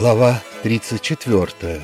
Глава 34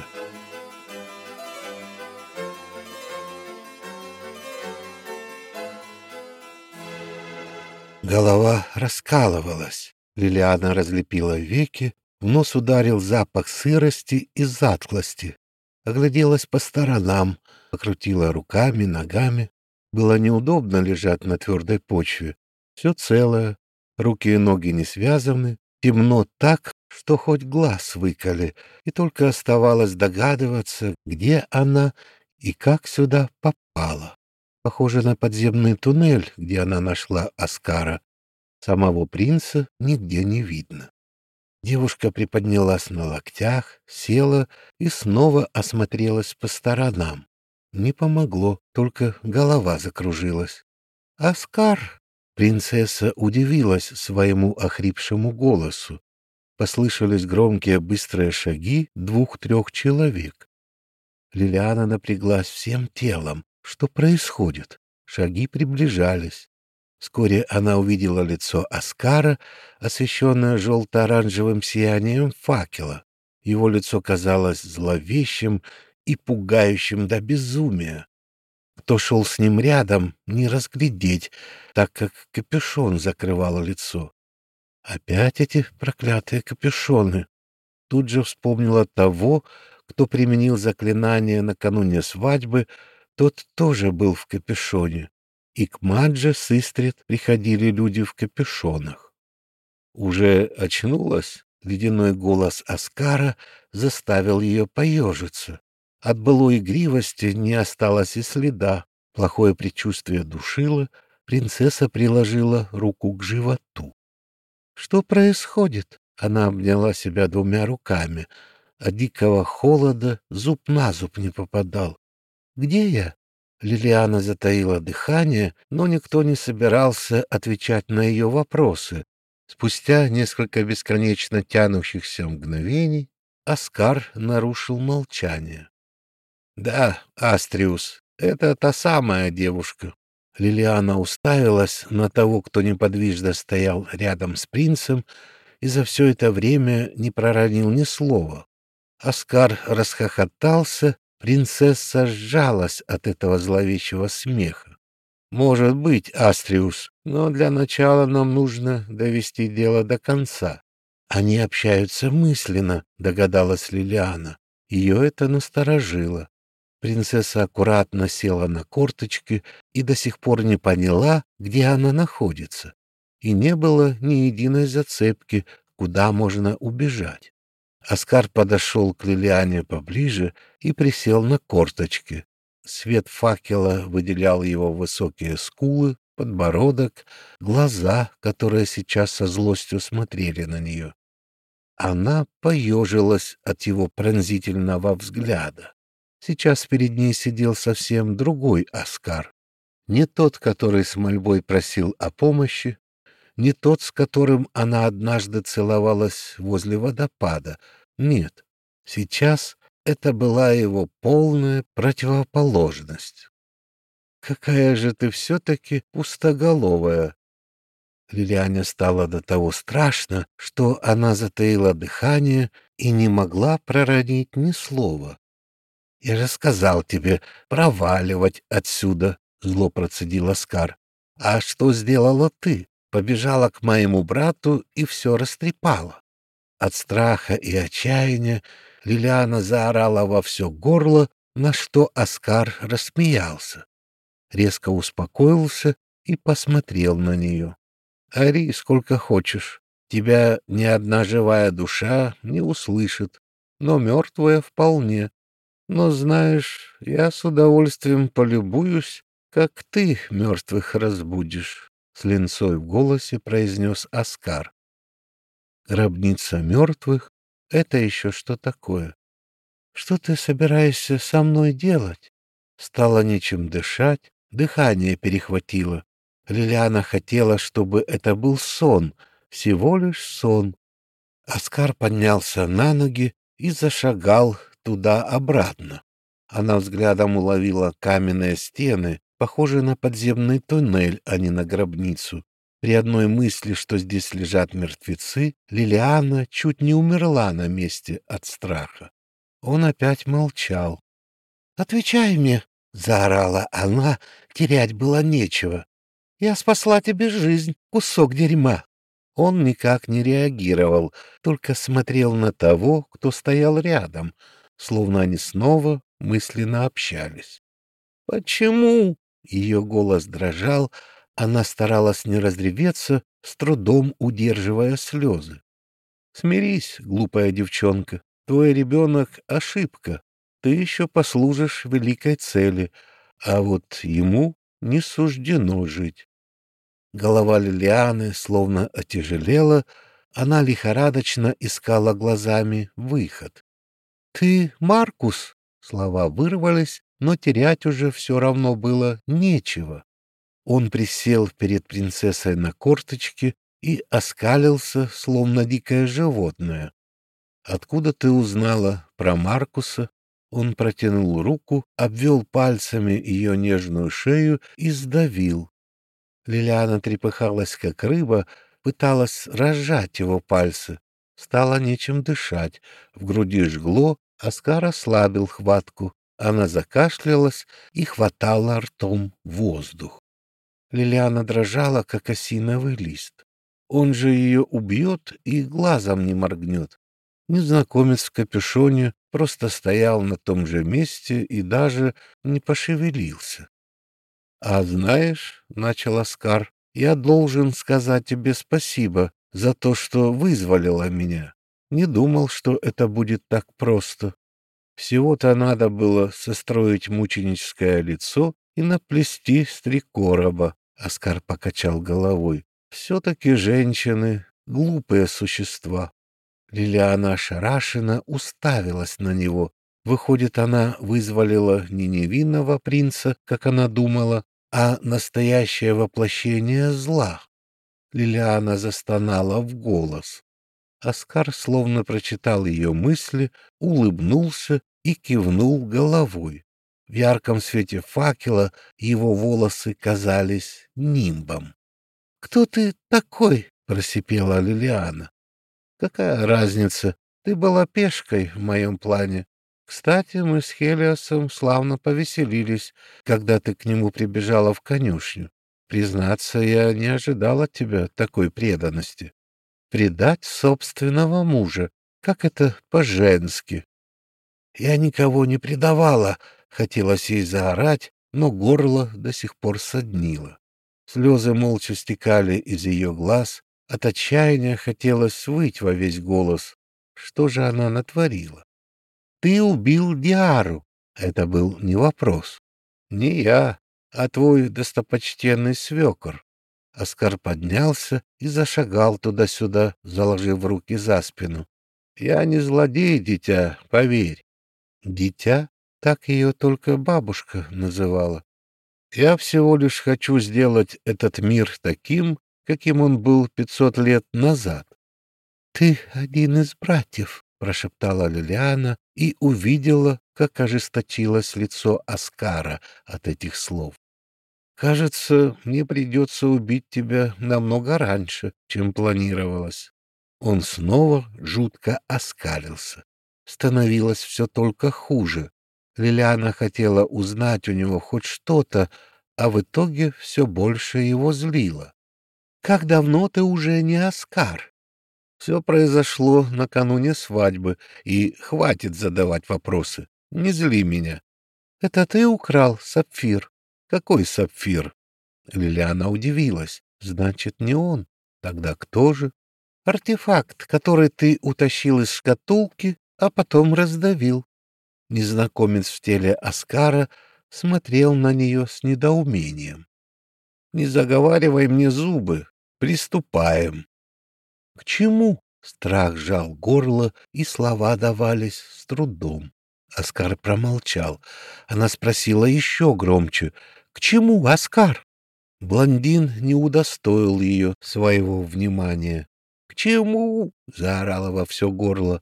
Голова раскалывалась. Лилиана разлепила веки, в нос ударил запах сырости и затклости. Огляделась по сторонам, покрутила руками, ногами. Было неудобно лежать на твердой почве. Все целое, руки и ноги не связаны, темно так, что хоть глаз выколи, и только оставалось догадываться, где она и как сюда попала. Похоже на подземный туннель, где она нашла Оскара. Самого принца нигде не видно. Девушка приподнялась на локтях, села и снова осмотрелась по сторонам. Не помогло, только голова закружилась. «Оскар!» Принцесса удивилась своему охрипшему голосу. Послышались громкие быстрые шаги двух-трех человек. Лилиана напряглась всем телом. Что происходит? Шаги приближались. Вскоре она увидела лицо Оскара, освещенное желто-оранжевым сиянием факела. Его лицо казалось зловещим и пугающим до безумия. Кто шел с ним рядом, не разглядеть, так как капюшон закрывал лицо. Опять эти проклятые капюшоны. Тут же вспомнила того, кто применил заклинание накануне свадьбы, тот тоже был в капюшоне. И к Мадже с Истрит приходили люди в капюшонах. Уже очнулась, ледяной голос Аскара заставил ее поежиться. От былой игривости не осталось и следа. Плохое предчувствие душило, принцесса приложила руку к животу. «Что происходит?» Она обняла себя двумя руками. От дикого холода зуб на зуб не попадал. «Где я?» Лилиана затаила дыхание, но никто не собирался отвечать на ее вопросы. Спустя несколько бесконечно тянущихся мгновений Оскар нарушил молчание. Да, Астриус, это та самая девушка. Лилиана уставилась на того, кто неподвижно стоял рядом с принцем, и за все это время не проронил ни слова. Оскар расхохотался, принцесса сжалась от этого зловещего смеха. «Может быть, Астриус, но для начала нам нужно довести дело до конца». «Они общаются мысленно», — догадалась Лилиана. Ее это насторожило. Принцесса аккуратно села на корточки и до сих пор не поняла, где она находится. И не было ни единой зацепки, куда можно убежать. Оскар подошел к Лилиане поближе и присел на корточки. Свет факела выделял его высокие скулы, подбородок, глаза, которые сейчас со злостью смотрели на нее. Она поежилась от его пронзительного взгляда. Сейчас перед ней сидел совсем другой Оскар. Не тот, который с мольбой просил о помощи, не тот, с которым она однажды целовалась возле водопада. Нет, сейчас это была его полная противоположность. «Какая же ты все-таки пустоголовая!» Лилиане стало до того страшно, что она затаила дыхание и не могла проронить ни слова. Я же сказал тебе проваливать отсюда, зло процедил Оскар. А что сделала ты? Побежала к моему брату и все растрепала. От страха и отчаяния Лилиана заорала во все горло, на что Оскар рассмеялся. Резко успокоился и посмотрел на нее. «Ори сколько хочешь. Тебя ни одна живая душа не услышит, но мертвая вполне. Но, знаешь, я с удовольствием полюбуюсь, как ты мертвых разбудишь, — с линцой в голосе произнес Оскар. Гробница мертвых — это еще что такое? Что ты собираешься со мной делать? Стало нечем дышать, дыхание перехватило. Лилиана хотела, чтобы это был сон, всего лишь сон. Оскар поднялся на ноги и зашагал, туда-обратно. Она взглядом уловила каменные стены, похожие на подземный туннель, а не на гробницу. При одной мысли, что здесь лежат мертвецы, Лилиана чуть не умерла на месте от страха. Он опять молчал. «Отвечай мне!» — заорала она, терять было нечего. «Я спасла тебе жизнь, кусок дерьма!» Он никак не реагировал, только смотрел на того, кто стоял рядом, словно они снова мысленно общались. «Почему?» — ее голос дрожал, она старалась не разреветься, с трудом удерживая слезы. «Смирись, глупая девчонка, твой ребенок — ошибка. Ты еще послужишь великой цели, а вот ему не суждено жить». Голова Лилианы словно отяжелела, она лихорадочно искала глазами выход. «Ты Маркус?» Слова вырвались, но терять уже все равно было нечего. Он присел перед принцессой на корточки и оскалился, словно дикое животное. «Откуда ты узнала про Маркуса?» Он протянул руку, обвел пальцами ее нежную шею и сдавил. Лилиана трепыхалась, как рыба, пыталась разжать его пальцы. Стало нечем дышать, в груди жгло, Оскар ослабил хватку. Она закашлялась и хватала ртом воздух. Лилиана дрожала, как осиновый лист. Он же ее убьет и глазом не моргнет. Незнакомец в капюшоне просто стоял на том же месте и даже не пошевелился. — А знаешь, — начал Оскар, — я должен сказать тебе спасибо за то, что вызволила меня. Не думал, что это будет так просто. Всего-то надо было состроить мученическое лицо и наплести с три короба. Оскар покачал головой. Все-таки женщины — глупые существа. Лилиана ошарашенно уставилась на него. Выходит, она вызволила не невинного принца, как она думала, а настоящее воплощение зла. Лилиана застонала в голос. Оскар словно прочитал ее мысли, улыбнулся и кивнул головой. В ярком свете факела его волосы казались нимбом. — Кто ты такой? — просипела Лилиана. — Какая разница? Ты была пешкой в моем плане. Кстати, мы с Хелиосом славно повеселились, когда ты к нему прибежала в конюшню. Признаться, я не ожидал от тебя такой преданности. Предать собственного мужа, как это по-женски. Я никого не предавала, Хотелось ей заорать, но горло до сих пор соднило. Слезы молча стекали из ее глаз, от отчаяния хотелось выть во весь голос. Что же она натворила? «Ты убил Диару!» Это был не вопрос. «Не я, а твой достопочтенный свекор». Оскар поднялся и зашагал туда-сюда, заложив руки за спину. «Я не злодей, дитя, поверь». «Дитя?» Так ее только бабушка называла. Я всего лишь хочу сделать этот мир таким, каким он был пятьсот лет назад. — Ты один из братьев, — прошептала Лилиана и увидела, как ожесточилось лицо Оскара от этих слов. — Кажется, мне придется убить тебя намного раньше, чем планировалось. Он снова жутко оскалился. Становилось все только хуже. Лилиана хотела узнать у него хоть что-то, а в итоге все больше его злило. «Как давно ты уже не Оскар?» «Все произошло накануне свадьбы, и хватит задавать вопросы. Не зли меня». «Это ты украл сапфир?» «Какой сапфир?» Лилиана удивилась. «Значит, не он. Тогда кто же?» «Артефакт, который ты утащил из шкатулки, а потом раздавил». Незнакомец в теле Оскара смотрел на нее с недоумением. «Не заговаривай мне зубы. Приступаем». «К чему?» Страх сжал горло, и слова давались с трудом. Оскар промолчал. Она спросила еще громче. «К чему, Оскар?» Блондин не удостоил ее своего внимания. «К чему?» — заорала во все горло.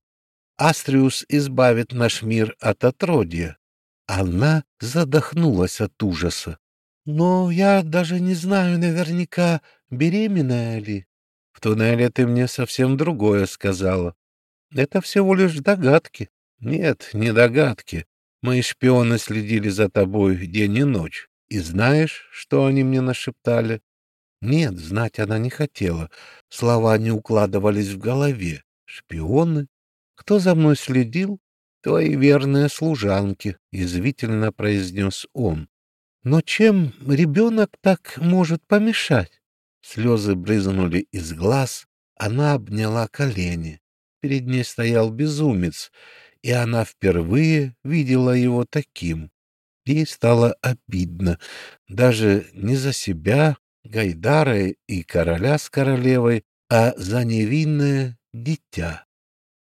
Астриус избавит наш мир от отродья. Она задохнулась от ужаса. Но я даже не знаю наверняка, беременная ли? В туннеле ты мне совсем другое сказала. Это всего лишь догадки. Нет, не догадки. Мои шпионы следили за тобой день и ночь. И знаешь, что они мне нашептали? Нет, знать она не хотела. Слова не укладывались в голове. Шпионы? Кто за мной следил? Твои верные служанки, — язвительно произнес он. Но чем ребенок так может помешать? Слезы брызнули из глаз, она обняла колени. Перед ней стоял безумец, и она впервые видела его таким. Ей стало обидно, даже не за себя, Гайдара и короля с королевой, а за невинное дитя.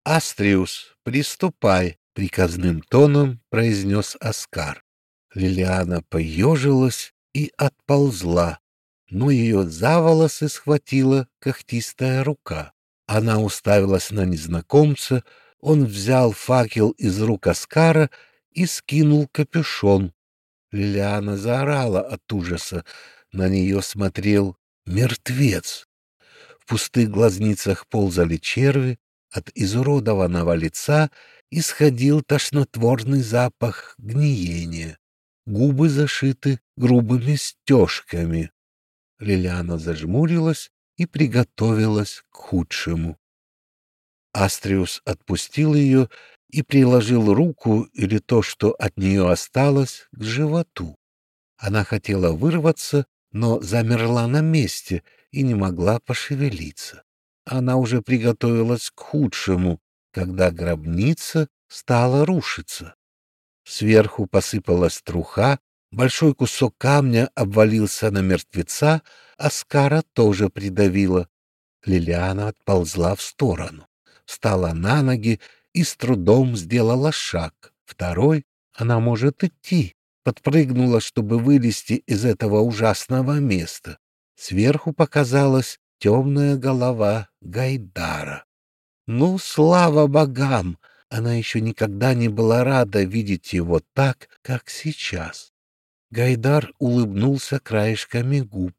«Астриус, приступай!» — приказным тоном произнес Оскар. Лилиана поежилась и отползла, но ее за волосы схватила когтистая рука. Она уставилась на незнакомца, он взял факел из рук Оскара и скинул капюшон. Лилиана заорала от ужаса. На нее смотрел мертвец. В пустых глазницах ползали черви, от изуродованного лица исходил тошнотворный запах гниения. Губы зашиты грубыми стежками. Лилиана зажмурилась и приготовилась к худшему. Астриус отпустил ее и приложил руку или то, что от нее осталось, к животу. Она хотела вырваться, но замерла на месте и не могла пошевелиться. Она уже приготовилась к худшему, когда гробница стала рушиться. Сверху посыпалась труха, большой кусок камня обвалился на мертвеца, а Скара тоже придавила. Лилиана отползла в сторону, встала на ноги и с трудом сделала шаг. Второй она может идти, подпрыгнула, чтобы вылезти из этого ужасного места. Сверху показалась темная голова Гайдара. Ну, слава богам! Она еще никогда не была рада видеть его так, как сейчас. Гайдар улыбнулся краешками губ.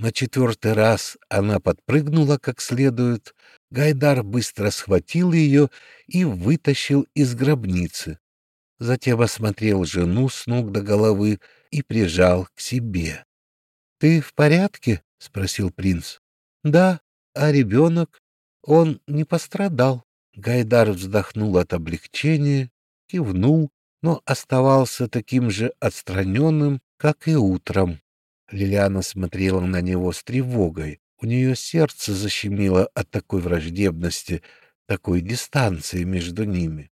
На четвертый раз она подпрыгнула как следует. Гайдар быстро схватил ее и вытащил из гробницы затем осмотрел жену с ног до головы и прижал к себе. — Ты в порядке? — спросил принц. — Да, а ребенок? Он не пострадал. Гайдар вздохнул от облегчения, кивнул, но оставался таким же отстраненным, как и утром. Лилиана смотрела на него с тревогой. У нее сердце защемило от такой враждебности, такой дистанции между ними.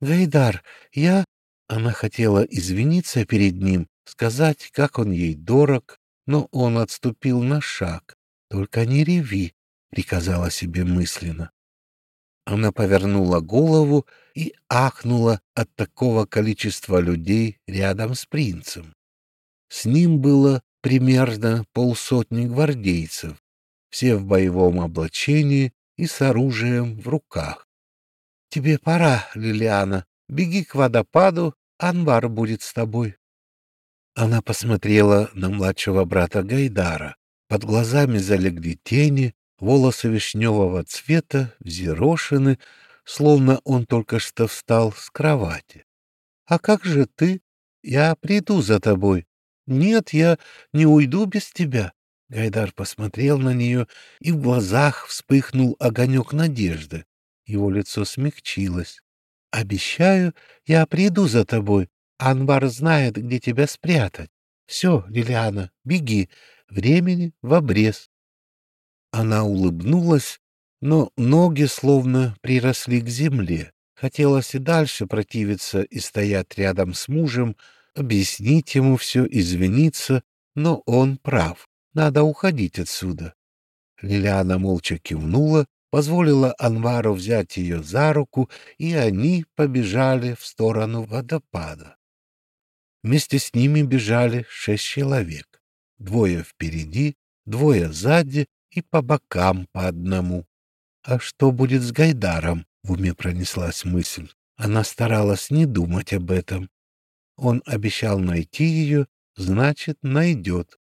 Гайдар, я...» Она хотела извиниться перед ним, сказать, как он ей дорог, но он отступил на шаг. «Только не реви», — приказала себе мысленно. Она повернула голову и ахнула от такого количества людей рядом с принцем. С ним было примерно полсотни гвардейцев, все в боевом облачении и с оружием в руках. Тебе пора, Лилиана. Беги к водопаду, Анвар будет с тобой. Она посмотрела на младшего брата Гайдара. Под глазами залегли тени, волосы вишневого цвета взъерошены, словно он только что встал с кровати. — А как же ты? Я приду за тобой. — Нет, я не уйду без тебя. Гайдар посмотрел на нее, и в глазах вспыхнул огонек надежды. Его лицо смягчилось. «Обещаю, я приду за тобой. Анвар знает, где тебя спрятать. Все, Лилиана, беги. Времени в обрез». Она улыбнулась, но ноги словно приросли к земле. Хотелось и дальше противиться и стоять рядом с мужем, объяснить ему все, извиниться, но он прав. Надо уходить отсюда. Лилиана молча кивнула позволила Анвару взять ее за руку, и они побежали в сторону водопада. Вместе с ними бежали шесть человек. Двое впереди, двое сзади и по бокам по одному. А что будет с Гайдаром? В уме пронеслась мысль. Она старалась не думать об этом. Он обещал найти ее, значит, найдет.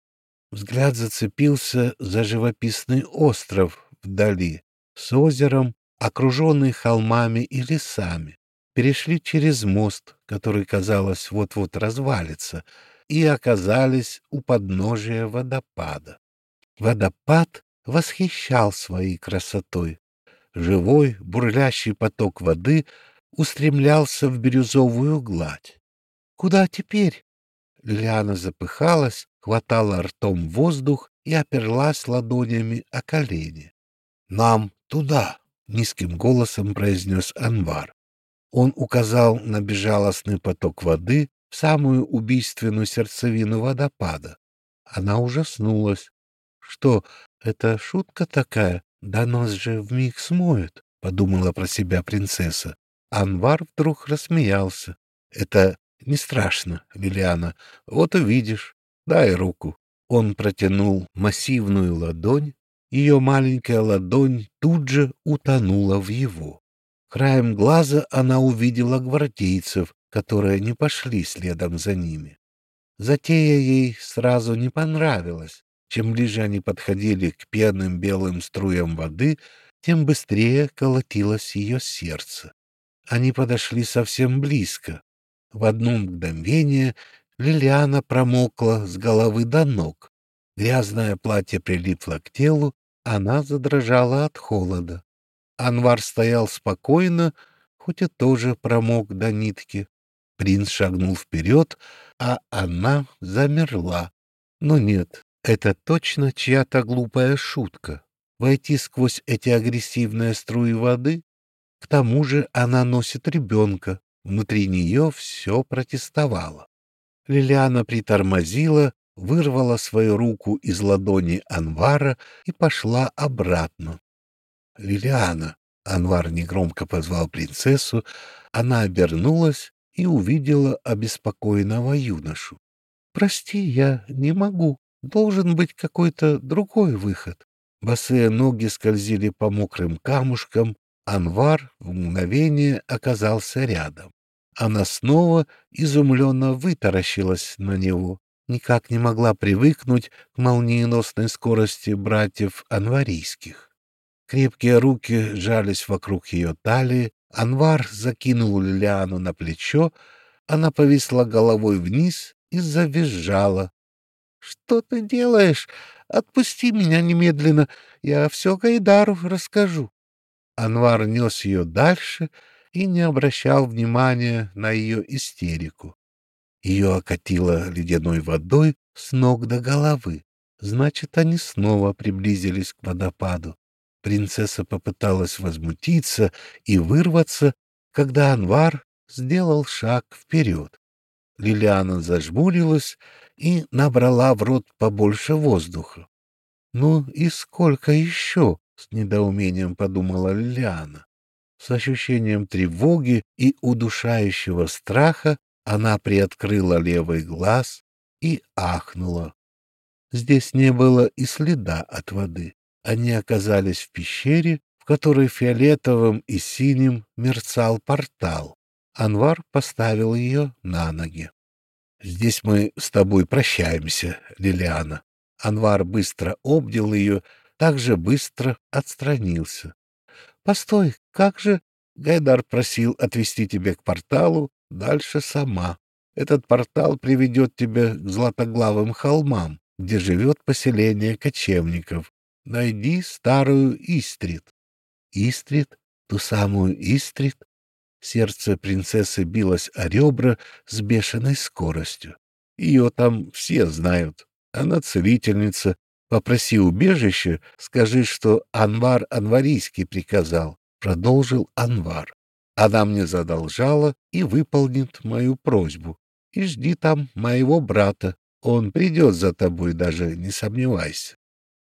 Взгляд зацепился за живописный остров вдали, с озером, окруженный холмами и лесами. Перешли через мост, который, казалось, вот-вот развалится, и оказались у подножия водопада. Водопад восхищал своей красотой. Живой, бурлящий поток воды устремлялся в бирюзовую гладь. «Куда теперь?» Лилиана запыхалась, хватала ртом воздух и оперлась ладонями о колени. «Нам туда!» — низким голосом произнес Анвар. Он указал на безжалостный поток воды в самую убийственную сердцевину водопада. Она ужаснулась. «Что, это шутка такая? Да нас же вмиг смоют!» — подумала про себя принцесса. Анвар вдруг рассмеялся. «Это не страшно, Лилиана. Вот увидишь. Дай руку. Он протянул массивную ладонь. Ее маленькая ладонь тут же утонула в его. Краем глаза она увидела гвардейцев, которые не пошли следом за ними. Затея ей сразу не понравилась. Чем ближе они подходили к пенным белым струям воды, тем быстрее колотилось ее сердце. Они подошли совсем близко. В одно мгновение Лилиана промокла с головы до ног. Грязное платье прилипло к телу, она задрожала от холода. Анвар стоял спокойно, хоть и тоже промок до нитки. Принц шагнул вперед, а она замерла. Но нет, это точно чья-то глупая шутка. Войти сквозь эти агрессивные струи воды? К тому же она носит ребенка. Внутри нее все протестовало. Лилиана притормозила, вырвала свою руку из ладони Анвара и пошла обратно. «Лилиана!» — Анвар негромко позвал принцессу. Она обернулась и увидела обеспокоенного юношу. «Прости, я не могу. Должен быть какой-то другой выход». Босые ноги скользили по мокрым камушкам. Анвар в мгновение оказался рядом. Она снова изумленно вытаращилась на него, никак не могла привыкнуть к молниеносной скорости братьев анварийских. Крепкие руки сжались вокруг ее талии, Анвар закинул Лилиану на плечо, она повисла головой вниз и завизжала. — Что ты делаешь? Отпусти меня немедленно, я все Гайдару расскажу. Анвар нес ее дальше, — и не обращал внимания на ее истерику. Ее окатило ледяной водой с ног до головы. Значит, они снова приблизились к водопаду. Принцесса попыталась возмутиться и вырваться, когда Анвар сделал шаг вперед. Лилиана зажмурилась и набрала в рот побольше воздуха. «Ну и сколько еще?» — с недоумением подумала Лилиана. С ощущением тревоги и удушающего страха она приоткрыла левый глаз и ахнула. Здесь не было и следа от воды. Они оказались в пещере, в которой фиолетовым и синим мерцал портал. Анвар поставил ее на ноги. «Здесь мы с тобой прощаемся, Лилиана». Анвар быстро обнял ее, так же быстро отстранился. Постой, как же... Гайдар просил отвезти тебя к порталу, дальше сама. Этот портал приведет тебя к златоглавым холмам, где живет поселение кочевников. Найди старую Истрит. Истрит? Ту самую Истрит? Сердце принцессы билось о ребра с бешеной скоростью. Ее там все знают. Она целительница, Попроси убежище, скажи, что Анвар Анварийский приказал, — продолжил Анвар. Она мне задолжала и выполнит мою просьбу. И жди там моего брата. Он придет за тобой, даже не сомневайся.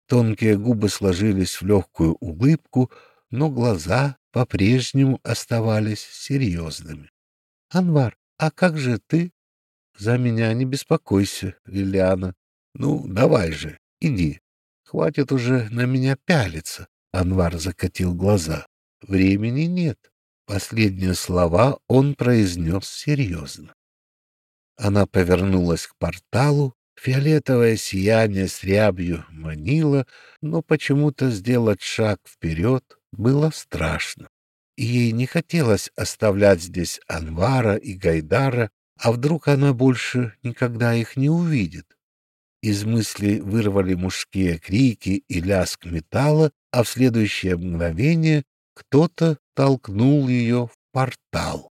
Тонкие губы сложились в легкую улыбку, но глаза по-прежнему оставались серьезными. — Анвар, а как же ты? — За меня не беспокойся, Лилиана. Ну, давай же, Иди. Хватит уже на меня пялиться. Анвар закатил глаза. Времени нет. Последние слова он произнес серьезно. Она повернулась к порталу Фиолетовое сияние с рябью манило, но почему-то сделать шаг вперед было страшно. Ей не хотелось оставлять здесь Анвара и Гайдара, а вдруг она больше никогда их не увидит. Из мыслей вырвали мужские крики и лязг металла, а в следующее мгновение кто-то толкнул ее в портал.